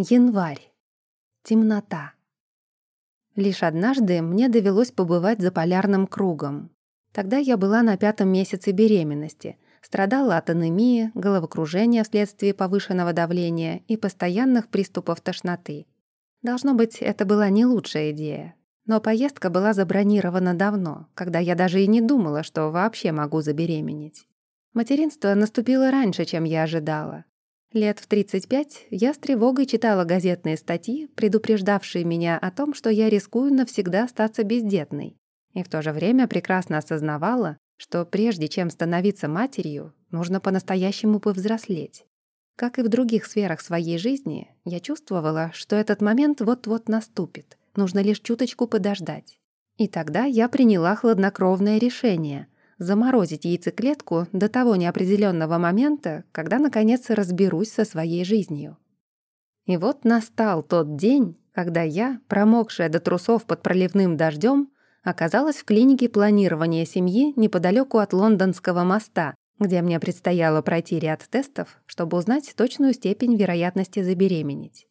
Январь. Темнота. Лишь однажды мне довелось побывать за полярным кругом. Тогда я была на пятом месяце беременности, страдала от анемии, головокружения вследствие повышенного давления и постоянных приступов тошноты. Должно быть, это была не лучшая идея. Но поездка была забронирована давно, когда я даже и не думала, что вообще могу забеременеть. Материнство наступило раньше, чем я ожидала. Лет в 35 я с тревогой читала газетные статьи, предупреждавшие меня о том, что я рискую навсегда остаться бездетной. И в то же время прекрасно осознавала, что прежде чем становиться матерью, нужно по-настоящему повзрослеть. Как и в других сферах своей жизни, я чувствовала, что этот момент вот-вот наступит, нужно лишь чуточку подождать. И тогда я приняла хладнокровное решение — заморозить яйцеклетку до того неопределенного момента, когда, наконец, разберусь со своей жизнью. И вот настал тот день, когда я, промокшая до трусов под проливным дождем, оказалась в клинике планирования семьи неподалеку от Лондонского моста, где мне предстояло пройти ряд тестов, чтобы узнать точную степень вероятности забеременеть.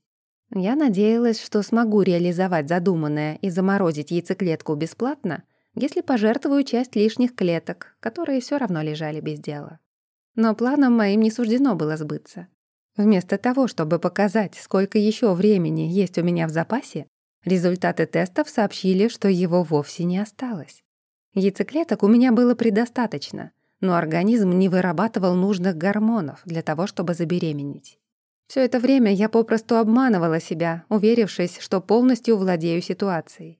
Я надеялась, что смогу реализовать задуманное и заморозить яйцеклетку бесплатно — если пожертвую часть лишних клеток, которые все равно лежали без дела. Но планом моим не суждено было сбыться. Вместо того, чтобы показать, сколько еще времени есть у меня в запасе, результаты тестов сообщили, что его вовсе не осталось. Яйцеклеток у меня было предостаточно, но организм не вырабатывал нужных гормонов для того, чтобы забеременеть. Все это время я попросту обманывала себя, уверившись, что полностью владею ситуацией.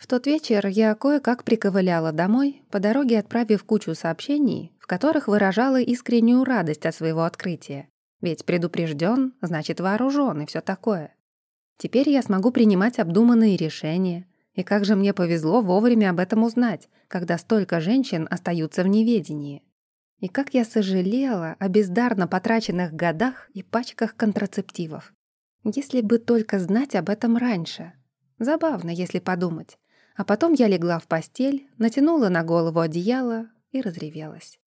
В тот вечер я кое-как приковыляла домой, по дороге отправив кучу сообщений, в которых выражала искреннюю радость от своего открытия. Ведь предупрежден, значит вооружен и все такое. Теперь я смогу принимать обдуманные решения. И как же мне повезло вовремя об этом узнать, когда столько женщин остаются в неведении. И как я сожалела о бездарно потраченных годах и пачках контрацептивов. Если бы только знать об этом раньше. Забавно, если подумать. А потом я легла в постель, натянула на голову одеяло и разревелась.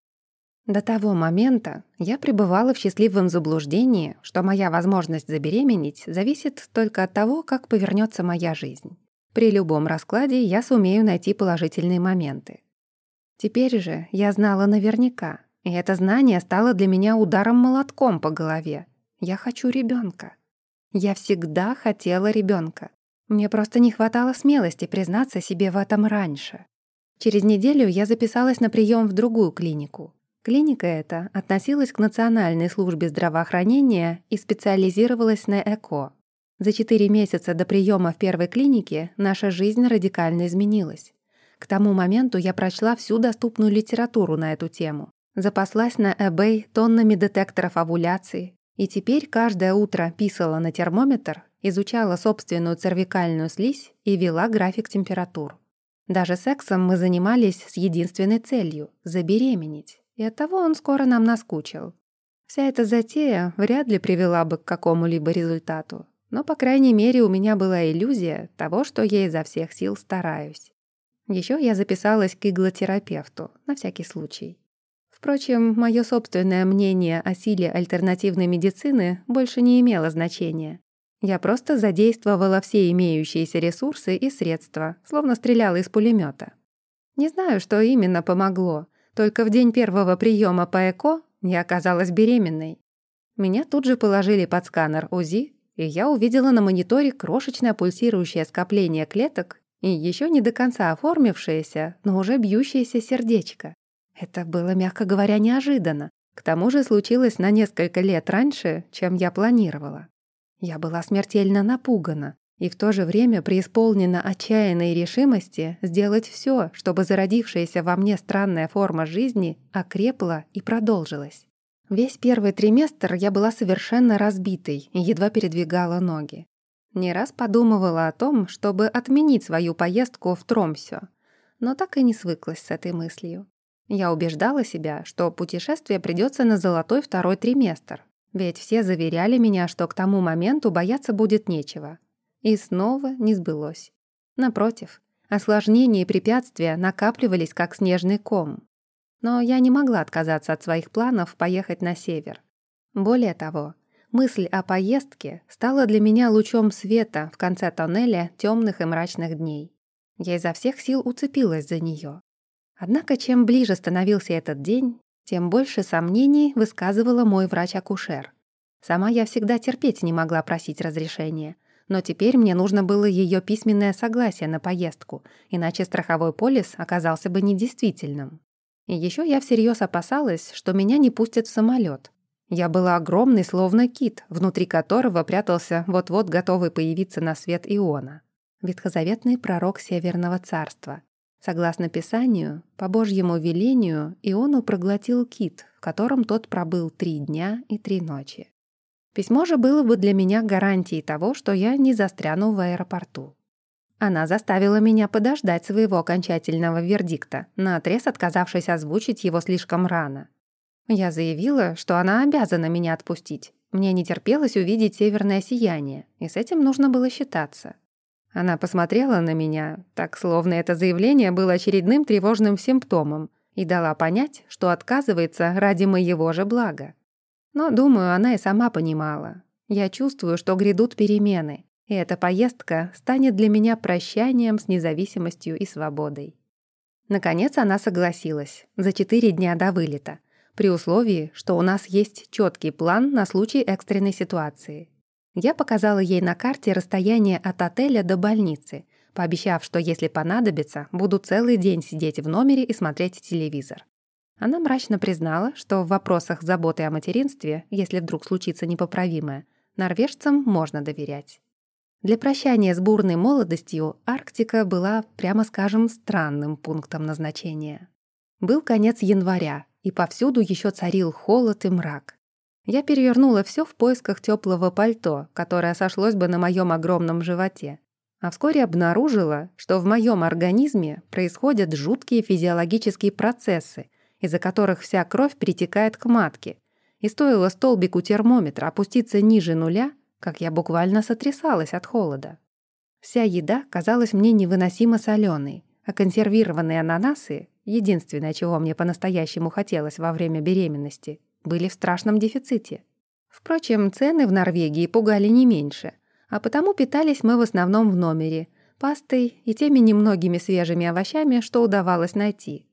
До того момента я пребывала в счастливом заблуждении, что моя возможность забеременеть зависит только от того, как повернется моя жизнь. При любом раскладе я сумею найти положительные моменты. Теперь же я знала наверняка, и это знание стало для меня ударом молотком по голове. Я хочу ребенка. Я всегда хотела ребенка. Мне просто не хватало смелости признаться себе в этом раньше. Через неделю я записалась на прием в другую клинику. Клиника эта относилась к Национальной службе здравоохранения и специализировалась на ЭКО. За четыре месяца до приема в первой клинике наша жизнь радикально изменилась. К тому моменту я прочла всю доступную литературу на эту тему, запаслась на eBay тоннами детекторов овуляции, и теперь каждое утро писала на термометр изучала собственную цервикальную слизь и вела график температур. Даже сексом мы занимались с единственной целью — забеременеть, и оттого он скоро нам наскучил. Вся эта затея вряд ли привела бы к какому-либо результату, но, по крайней мере, у меня была иллюзия того, что я изо всех сил стараюсь. Еще я записалась к иглотерапевту, на всякий случай. Впрочем, мое собственное мнение о силе альтернативной медицины больше не имело значения. Я просто задействовала все имеющиеся ресурсы и средства, словно стреляла из пулемета. Не знаю, что именно помогло, только в день первого приема по ЭКО я оказалась беременной. Меня тут же положили под сканер УЗИ, и я увидела на мониторе крошечное пульсирующее скопление клеток и еще не до конца оформившееся, но уже бьющееся сердечко. Это было, мягко говоря, неожиданно. К тому же случилось на несколько лет раньше, чем я планировала. Я была смертельно напугана и в то же время преисполнена отчаянной решимости сделать все, чтобы зародившаяся во мне странная форма жизни окрепла и продолжилась. Весь первый триместр я была совершенно разбитой и едва передвигала ноги. Не раз подумывала о том, чтобы отменить свою поездку в Тромсё, но так и не свыклась с этой мыслью. Я убеждала себя, что путешествие придется на золотой второй триместр, ведь все заверяли меня, что к тому моменту бояться будет нечего. И снова не сбылось. Напротив, осложнения и препятствия накапливались, как снежный ком. Но я не могла отказаться от своих планов поехать на север. Более того, Мысль о поездке стала для меня лучом света в конце тоннеля темных и мрачных дней. Я изо всех сил уцепилась за нее. Однако, чем ближе становился этот день, тем больше сомнений высказывала мой врач-акушер. Сама я всегда терпеть не могла просить разрешения, но теперь мне нужно было ее письменное согласие на поездку, иначе страховой полис оказался бы недействительным. И еще я всерьез опасалась, что меня не пустят в самолет. Я была огромной, словно кит, внутри которого прятался вот-вот готовый появиться на свет Иона. Ветхозаветный пророк Северного царства. Согласно Писанию, по Божьему велению Иону проглотил кит, в котором тот пробыл три дня и три ночи. Письмо же было бы для меня гарантией того, что я не застряну в аэропорту. Она заставила меня подождать своего окончательного вердикта, наотрез отказавшись озвучить его слишком рано. Я заявила, что она обязана меня отпустить. Мне не терпелось увидеть северное сияние, и с этим нужно было считаться. Она посмотрела на меня, так словно это заявление было очередным тревожным симптомом, и дала понять, что отказывается ради моего же блага. Но, думаю, она и сама понимала. Я чувствую, что грядут перемены, и эта поездка станет для меня прощанием с независимостью и свободой. Наконец она согласилась, за четыре дня до вылета — при условии, что у нас есть четкий план на случай экстренной ситуации. Я показала ей на карте расстояние от отеля до больницы, пообещав, что если понадобится, буду целый день сидеть в номере и смотреть телевизор. Она мрачно признала, что в вопросах заботы о материнстве, если вдруг случится непоправимое, норвежцам можно доверять. Для прощания с бурной молодостью Арктика была, прямо скажем, странным пунктом назначения. Был конец января, и повсюду еще царил холод и мрак. Я перевернула все в поисках теплого пальто, которое сошлось бы на моем огромном животе. А вскоре обнаружила, что в моем организме происходят жуткие физиологические процессы, из-за которых вся кровь притекает к матке. И стоило столбику термометра опуститься ниже нуля, как я буквально сотрясалась от холода. Вся еда казалась мне невыносимо соленой, а консервированные ананасы единственное, чего мне по-настоящему хотелось во время беременности, были в страшном дефиците. Впрочем, цены в Норвегии пугали не меньше, а потому питались мы в основном в номере, пастой и теми немногими свежими овощами, что удавалось найти.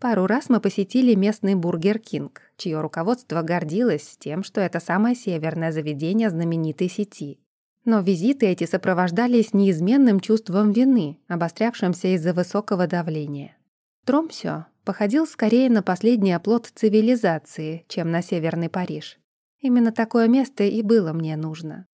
Пару раз мы посетили местный Бургер Кинг, чье руководство гордилось тем, что это самое северное заведение знаменитой сети. Но визиты эти сопровождались неизменным чувством вины, обострявшимся из-за высокого давления. Тромсё походил скорее на последний оплот цивилизации, чем на Северный Париж. Именно такое место и было мне нужно.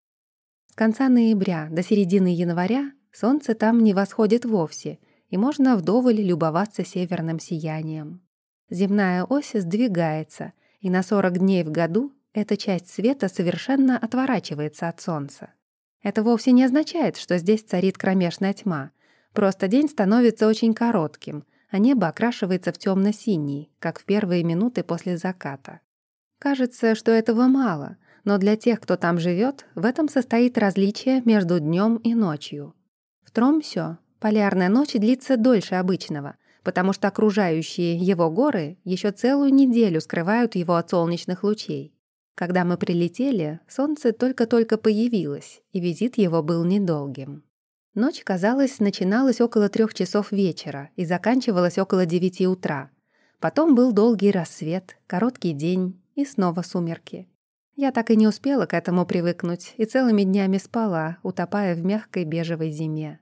С конца ноября до середины января солнце там не восходит вовсе, и можно вдоволь любоваться северным сиянием. Земная ось сдвигается, и на 40 дней в году эта часть света совершенно отворачивается от солнца. Это вовсе не означает, что здесь царит кромешная тьма. Просто день становится очень коротким — а небо окрашивается в темно-синий, как в первые минуты после заката. Кажется, что этого мало, но для тех, кто там живет, в этом состоит различие между днем и ночью. В Тромсё полярная ночь длится дольше обычного, потому что окружающие его горы еще целую неделю скрывают его от солнечных лучей. Когда мы прилетели, солнце только-только появилось, и визит его был недолгим. Ночь, казалось, начиналась около трех часов вечера и заканчивалась около девяти утра. Потом был долгий рассвет, короткий день и снова сумерки. Я так и не успела к этому привыкнуть и целыми днями спала, утопая в мягкой бежевой зиме.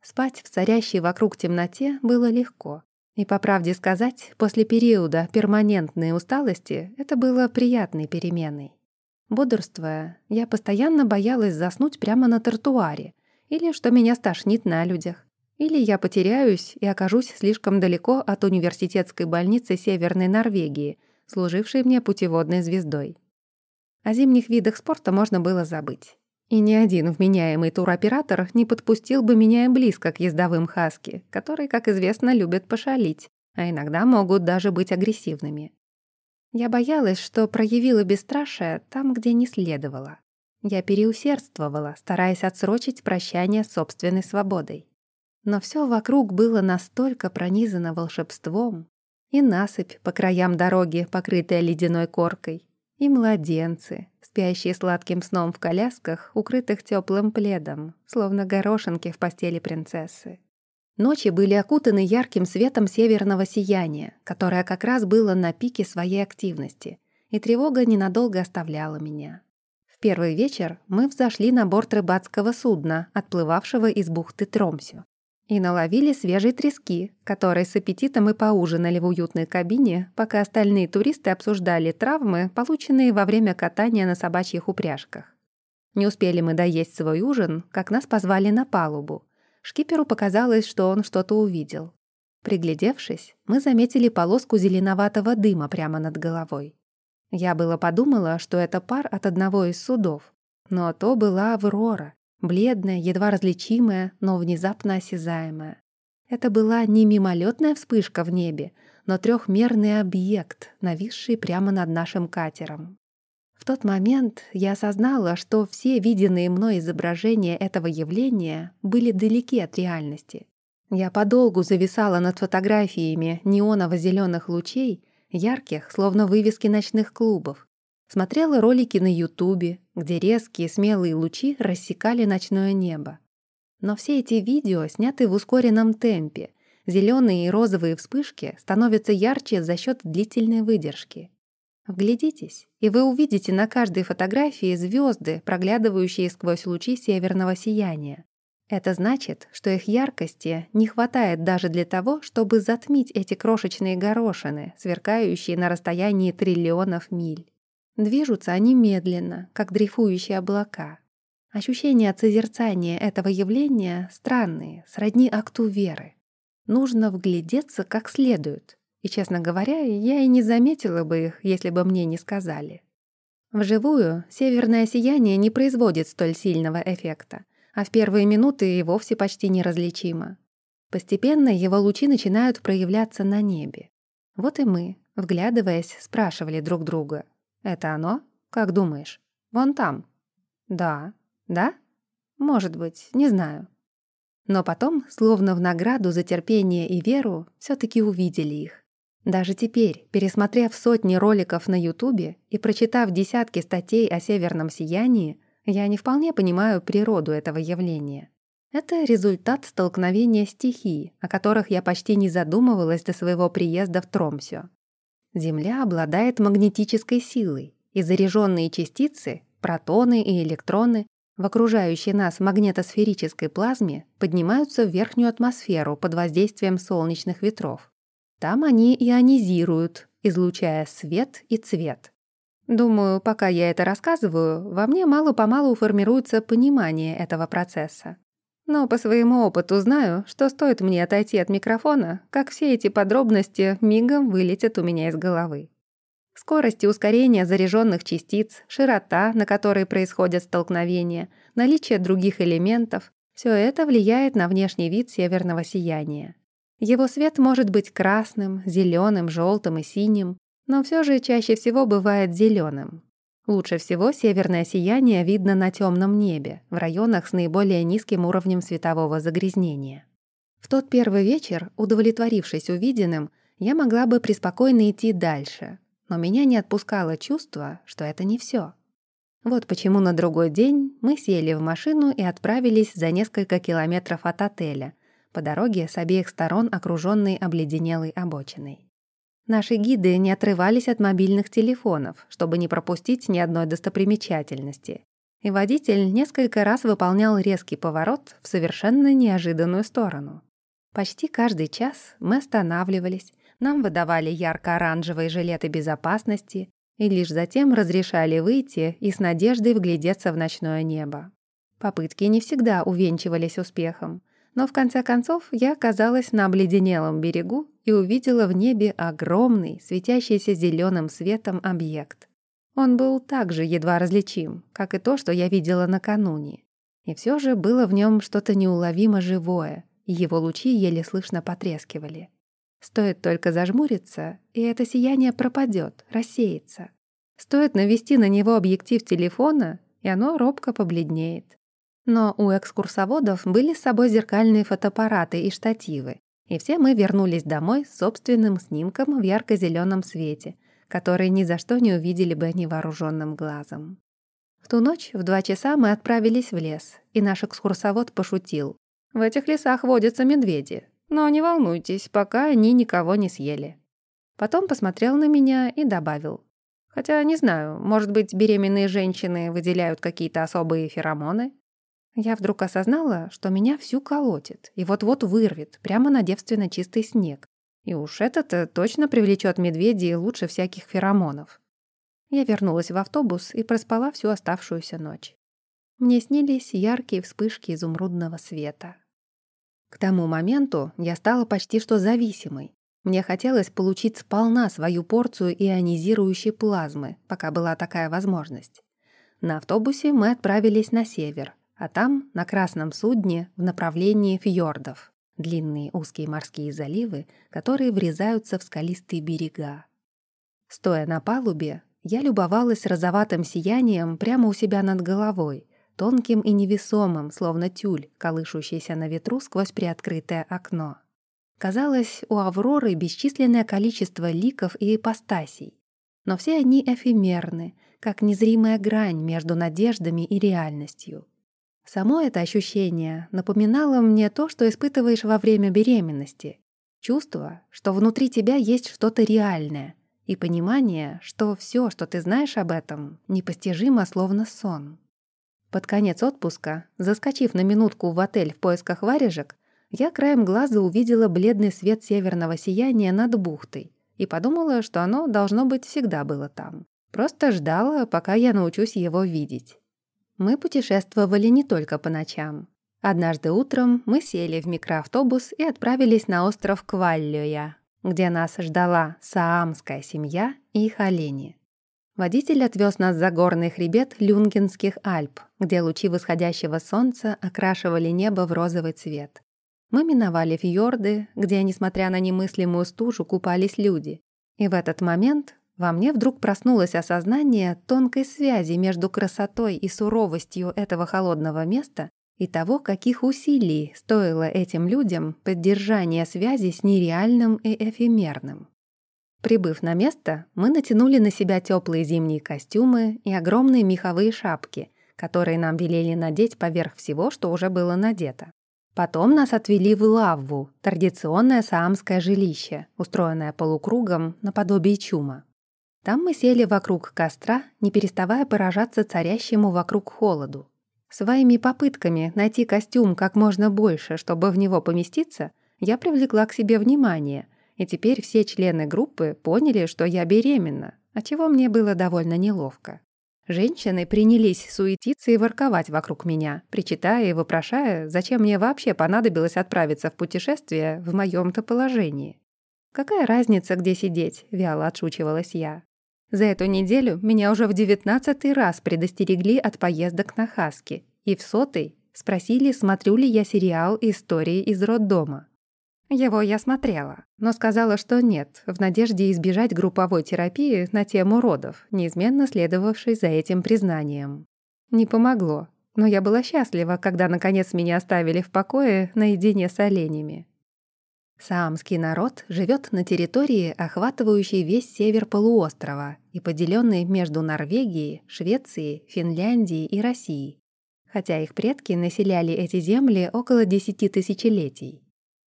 Спать в царящей вокруг темноте было легко. И, по правде сказать, после периода перманентной усталости это было приятной переменой. Бодрствуя, я постоянно боялась заснуть прямо на тротуаре, или что меня стошнит на людях. Или я потеряюсь и окажусь слишком далеко от университетской больницы Северной Норвегии, служившей мне путеводной звездой. О зимних видах спорта можно было забыть. И ни один вменяемый туроператор не подпустил бы меня близко к ездовым хаски, которые, как известно, любят пошалить, а иногда могут даже быть агрессивными. Я боялась, что проявила бесстрашие там, где не следовало. Я переусердствовала, стараясь отсрочить прощание с собственной свободой. Но все вокруг было настолько пронизано волшебством. И насыпь по краям дороги, покрытая ледяной коркой, и младенцы, спящие сладким сном в колясках, укрытых теплым пледом, словно горошинки в постели принцессы. Ночи были окутаны ярким светом северного сияния, которое как раз было на пике своей активности, и тревога ненадолго оставляла меня. Первый вечер мы взошли на борт рыбацкого судна, отплывавшего из бухты Тромсю и наловили свежей трески, которой с аппетитом и поужинали в уютной кабине, пока остальные туристы обсуждали травмы, полученные во время катания на собачьих упряжках. Не успели мы доесть свой ужин, как нас позвали на палубу. Шкиперу показалось, что он что-то увидел. Приглядевшись, мы заметили полоску зеленоватого дыма прямо над головой. Я было подумала, что это пар от одного из судов, но то была Аврора, бледная, едва различимая, но внезапно осязаемая. Это была не мимолетная вспышка в небе, но трехмерный объект, нависший прямо над нашим катером. В тот момент я осознала, что все виденные мной изображения этого явления были далеки от реальности. Я подолгу зависала над фотографиями неоново-зеленых лучей, ярких, словно вывески ночных клубов, Смотрела ролики на Ютубе, где резкие смелые лучи рассекали ночное небо. Но все эти видео сняты в ускоренном темпе. Зеленые и розовые вспышки становятся ярче за счет длительной выдержки. Вглядитесь, и вы увидите на каждой фотографии звезды, проглядывающие сквозь лучи северного сияния. Это значит, что их яркости не хватает даже для того, чтобы затмить эти крошечные горошины, сверкающие на расстоянии триллионов миль. Движутся они медленно, как дрейфующие облака. Ощущения от созерцания этого явления странные, сродни акту веры. Нужно вглядеться как следует. И, честно говоря, я и не заметила бы их, если бы мне не сказали. Вживую северное сияние не производит столь сильного эффекта, а в первые минуты и вовсе почти неразличимо. Постепенно его лучи начинают проявляться на небе. Вот и мы, вглядываясь, спрашивали друг друга, «Это оно? Как думаешь? Вон там». «Да». «Да? Может быть, не знаю». Но потом, словно в награду за терпение и веру, все таки увидели их. Даже теперь, пересмотрев сотни роликов на Ютубе и прочитав десятки статей о северном сиянии, я не вполне понимаю природу этого явления. Это результат столкновения стихий, о которых я почти не задумывалась до своего приезда в Тромсё. Земля обладает магнетической силой, и заряженные частицы, протоны и электроны, в окружающей нас магнетосферической плазме поднимаются в верхнюю атмосферу под воздействием солнечных ветров. Там они ионизируют, излучая свет и цвет. Думаю, пока я это рассказываю, во мне мало-помалу формируется понимание этого процесса. Но по своему опыту знаю, что стоит мне отойти от микрофона, как все эти подробности мигом вылетят у меня из головы. Скорость и ускорение заряженных частиц, широта, на которой происходят столкновения, наличие других элементов — все это влияет на внешний вид северного сияния. Его свет может быть красным, зеленым, желтым и синим, но все же чаще всего бывает зеленым. Лучше всего северное сияние видно на темном небе, в районах с наиболее низким уровнем светового загрязнения. В тот первый вечер, удовлетворившись увиденным, я могла бы преспокойно идти дальше, но меня не отпускало чувство, что это не все. Вот почему на другой день мы сели в машину и отправились за несколько километров от отеля, по дороге с обеих сторон окруженной обледенелой обочиной. Наши гиды не отрывались от мобильных телефонов, чтобы не пропустить ни одной достопримечательности. И водитель несколько раз выполнял резкий поворот в совершенно неожиданную сторону. Почти каждый час мы останавливались, нам выдавали ярко-оранжевые жилеты безопасности и лишь затем разрешали выйти и с надеждой вглядеться в ночное небо. Попытки не всегда увенчивались успехом, но в конце концов я оказалась на обледенелом берегу и увидела в небе огромный, светящийся зеленым светом объект. Он был также едва различим, как и то, что я видела накануне. И все же было в нем что-то неуловимо живое, и его лучи еле слышно потрескивали. Стоит только зажмуриться, и это сияние пропадет, рассеется. Стоит навести на него объектив телефона, и оно робко побледнеет. Но у экскурсоводов были с собой зеркальные фотоаппараты и штативы, и все мы вернулись домой с собственным снимком в ярко-зеленом свете, которые ни за что не увидели бы невооруженным глазом. В ту ночь в два часа мы отправились в лес, и наш экскурсовод пошутил. «В этих лесах водятся медведи, но не волнуйтесь, пока они никого не съели». Потом посмотрел на меня и добавил. «Хотя, не знаю, может быть, беременные женщины выделяют какие-то особые феромоны?» Я вдруг осознала, что меня всю колотит и вот-вот вырвет прямо на девственно чистый снег. И уж это-то точно привлечет медведей лучше всяких феромонов. Я вернулась в автобус и проспала всю оставшуюся ночь. Мне снились яркие вспышки изумрудного света. К тому моменту я стала почти что зависимой. Мне хотелось получить сполна свою порцию ионизирующей плазмы, пока была такая возможность. На автобусе мы отправились на север, а там, на красном судне, в направлении фьордов, длинные узкие морские заливы, которые врезаются в скалистые берега. Стоя на палубе, я любовалась розоватым сиянием прямо у себя над головой, тонким и невесомым, словно тюль, колышущийся на ветру сквозь приоткрытое окно. Казалось, у Авроры бесчисленное количество ликов и ипостасей, но все они эфемерны, как незримая грань между надеждами и реальностью. Само это ощущение напоминало мне то, что испытываешь во время беременности. Чувство, что внутри тебя есть что-то реальное, и понимание, что все, что ты знаешь об этом, непостижимо, словно сон. Под конец отпуска, заскочив на минутку в отель в поисках варежек, я краем глаза увидела бледный свет северного сияния над бухтой и подумала, что оно, должно быть, всегда было там. Просто ждала, пока я научусь его видеть. Мы путешествовали не только по ночам. Однажды утром мы сели в микроавтобус и отправились на остров Кваллёя, где нас ждала саамская семья и их олени. Водитель отвез нас за горный хребет Люнгенских Альп, где лучи восходящего солнца окрашивали небо в розовый цвет. Мы миновали фьорды, где, несмотря на немыслимую стужу, купались люди. И в этот момент во мне вдруг проснулось осознание тонкой связи между красотой и суровостью этого холодного места и того, каких усилий стоило этим людям поддержание связи с нереальным и эфемерным. Прибыв на место, мы натянули на себя теплые зимние костюмы и огромные меховые шапки, которые нам велели надеть поверх всего, что уже было надето. Потом нас отвели в Лавву, традиционное саамское жилище, устроенное полукругом наподобие чума. Там мы сели вокруг костра, не переставая поражаться царящему вокруг холоду. Своими попытками найти костюм как можно больше, чтобы в него поместиться, я привлекла к себе внимание, и теперь все члены группы поняли, что я беременна, отчего мне было довольно неловко. Женщины принялись суетиться и ворковать вокруг меня, причитая и вопрошая, зачем мне вообще понадобилось отправиться в путешествие в моем-то положении. «Какая разница, где сидеть?» — вяло отшучивалась я. За эту неделю меня уже в девятнадцатый раз предостерегли от поездок на Хаски, и в сотый спросили, смотрю ли я сериал «Истории из роддома». Его я смотрела, но сказала, что нет, в надежде избежать групповой терапии на тему родов, неизменно следовавшей за этим признанием. Не помогло, но я была счастлива, когда наконец меня оставили в покое наедине с оленями. Саамский народ живет на территории, охватывающей весь север полуострова и поделенной между Норвегией, Швецией, Финляндией и Россией, хотя их предки населяли эти земли около десяти тысячелетий.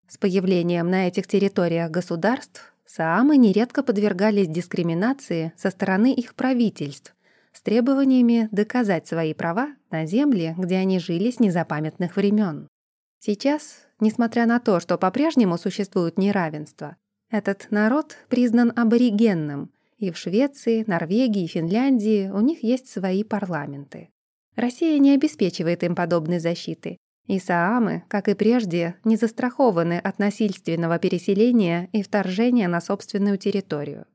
С появлением на этих территориях государств саамы нередко подвергались дискриминации со стороны их правительств с требованиями доказать свои права на земле, где они жили с незапамятных времен. Сейчас несмотря на то, что по-прежнему существует неравенство. Этот народ признан аборигенным, и в Швеции, Норвегии Финляндии у них есть свои парламенты. Россия не обеспечивает им подобной защиты, и саамы, как и прежде, не застрахованы от насильственного переселения и вторжения на собственную территорию.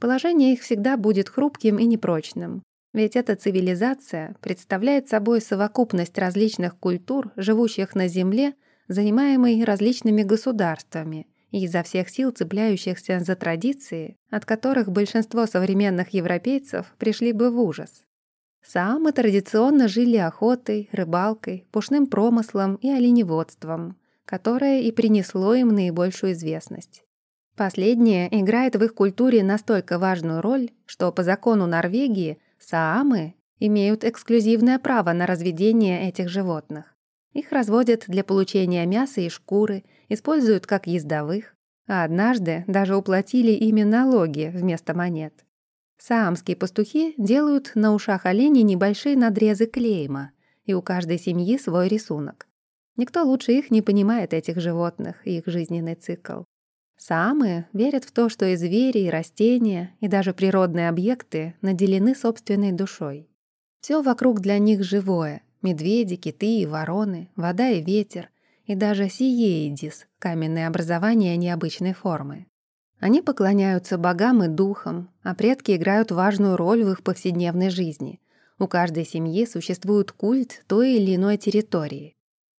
Положение их всегда будет хрупким и непрочным, ведь эта цивилизация представляет собой совокупность различных культур, живущих на Земле занимаемый различными государствами и изо всех сил цепляющихся за традиции, от которых большинство современных европейцев пришли бы в ужас. Саамы традиционно жили охотой, рыбалкой, пушным промыслом и оленеводством, которое и принесло им наибольшую известность. Последнее играет в их культуре настолько важную роль, что по закону Норвегии саамы имеют эксклюзивное право на разведение этих животных. Их разводят для получения мяса и шкуры, используют как ездовых, а однажды даже уплатили ими налоги вместо монет. Саамские пастухи делают на ушах оленей небольшие надрезы клейма, и у каждой семьи свой рисунок. Никто лучше их не понимает этих животных и их жизненный цикл. Саамы верят в то, что и звери, и растения, и даже природные объекты наделены собственной душой. Все вокруг для них живое — медведи, киты и вороны, вода и ветер, и даже сиеидис — каменные образования необычной формы. Они поклоняются богам и духам, а предки играют важную роль в их повседневной жизни. У каждой семьи существует культ той или иной территории.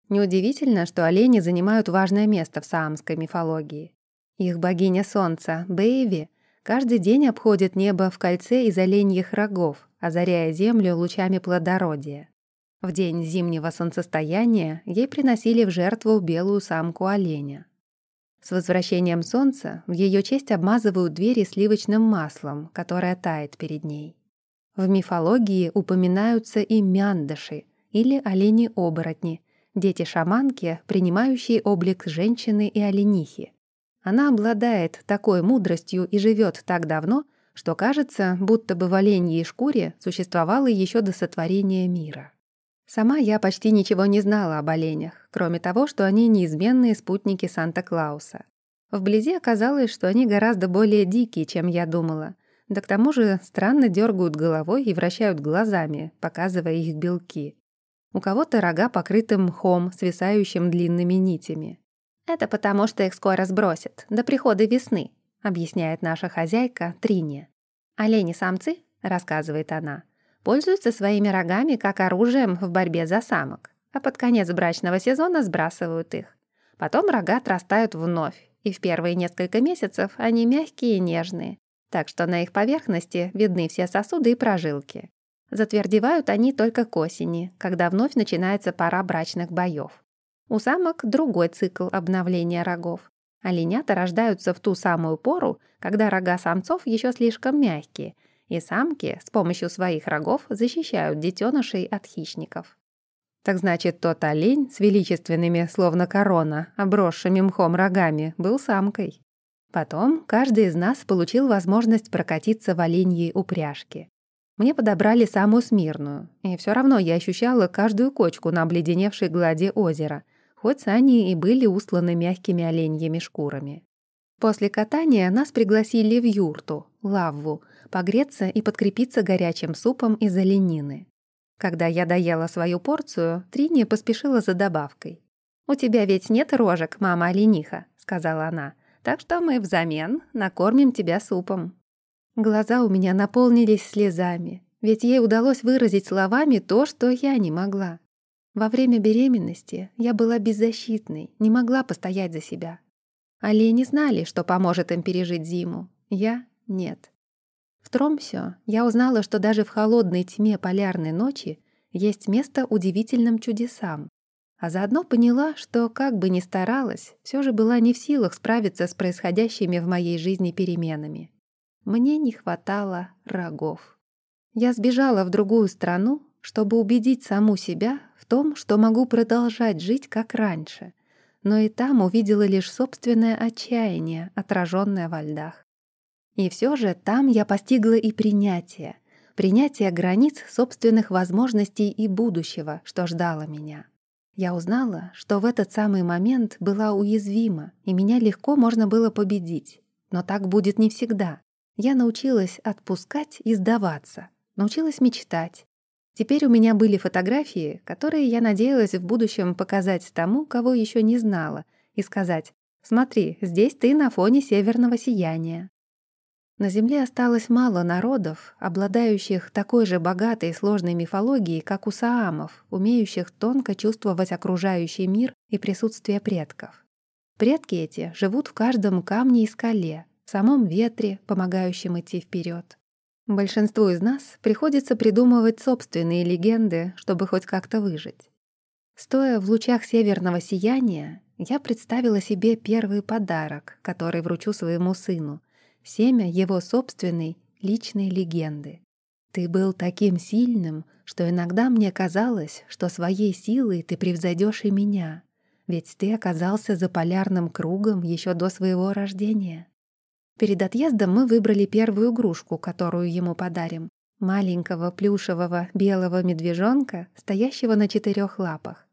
Неудивительно, что олени занимают важное место в саамской мифологии. Их богиня солнца, Бэйви, каждый день обходит небо в кольце из оленьих рогов, озаряя землю лучами плодородия. В день зимнего солнцестояния ей приносили в жертву белую самку оленя. С возвращением солнца в ее честь обмазывают двери сливочным маслом, которое тает перед ней. В мифологии упоминаются и мяндыши, или олени-оборотни, дети-шаманки, принимающие облик женщины и оленихи. Она обладает такой мудростью и живет так давно, что кажется, будто бы в оленьей шкуре существовало еще до сотворения мира. Сама я почти ничего не знала об оленях, кроме того, что они неизменные спутники Санта-Клауса. Вблизи оказалось, что они гораздо более дикие, чем я думала. Да к тому же странно дергают головой и вращают глазами, показывая их белки. У кого-то рога покрыты мхом, свисающим длинными нитями. «Это потому, что их скоро сбросят, до прихода весны», объясняет наша хозяйка Трине. «Олени-самцы», — рассказывает она, пользуются своими рогами как оружием в борьбе за самок, а под конец брачного сезона сбрасывают их. Потом рога отрастают вновь, и в первые несколько месяцев они мягкие и нежные, так что на их поверхности видны все сосуды и прожилки. Затвердевают они только к осени, когда вновь начинается пора брачных боев. У самок другой цикл обновления рогов. Оленята рождаются в ту самую пору, когда рога самцов еще слишком мягкие, и самки с помощью своих рогов защищают детенышей от хищников. Так значит, тот олень с величественными, словно корона, обросшими мхом рогами, был самкой. Потом каждый из нас получил возможность прокатиться в оленьей упряжке. Мне подобрали самую смирную, и все равно я ощущала каждую кочку на обледеневшей глади озера — хоть сани и были устланы мягкими оленьими шкурами. После катания нас пригласили в юрту, лавву, погреться и подкрепиться горячим супом из оленины. Когда я доела свою порцию, Трини поспешила за добавкой. «У тебя ведь нет рожек, мама олениха», — сказала она, «так что мы взамен накормим тебя супом». Глаза у меня наполнились слезами, ведь ей удалось выразить словами то, что я не могла. Во время беременности я была беззащитной, не могла постоять за себя. Олени знали, что поможет им пережить зиму. Я — нет. В Тромсе я узнала, что даже в холодной тьме полярной ночи есть место удивительным чудесам. А заодно поняла, что, как бы ни старалась, все же была не в силах справиться с происходящими в моей жизни переменами. Мне не хватало рогов. Я сбежала в другую страну, чтобы убедить саму себя в том, что могу продолжать жить как раньше, но и там увидела лишь собственное отчаяние, отраженное во льдах. И все же там я постигла и принятие, принятие границ собственных возможностей и будущего, что ждало меня. Я узнала, что в этот самый момент была уязвима, и меня легко можно было победить. Но так будет не всегда. Я научилась отпускать и сдаваться, научилась мечтать, Теперь у меня были фотографии, которые я надеялась в будущем показать тому, кого еще не знала, и сказать «Смотри, здесь ты на фоне северного сияния». На Земле осталось мало народов, обладающих такой же богатой и сложной мифологией, как у саамов, умеющих тонко чувствовать окружающий мир и присутствие предков. Предки эти живут в каждом камне и скале, в самом ветре, помогающем идти вперед. Большинству из нас приходится придумывать собственные легенды, чтобы хоть как-то выжить. Стоя в лучах северного сияния, я представила себе первый подарок, который вручу своему сыну, семя его собственной личной легенды. Ты был таким сильным, что иногда мне казалось, что своей силой ты превзойдешь и меня, ведь ты оказался за полярным кругом еще до своего рождения. Перед отъездом мы выбрали первую игрушку, которую ему подарим. Маленького плюшевого белого медвежонка, стоящего на четырех лапах.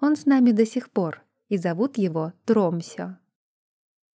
Он с нами до сих пор, и зовут его Тромсё.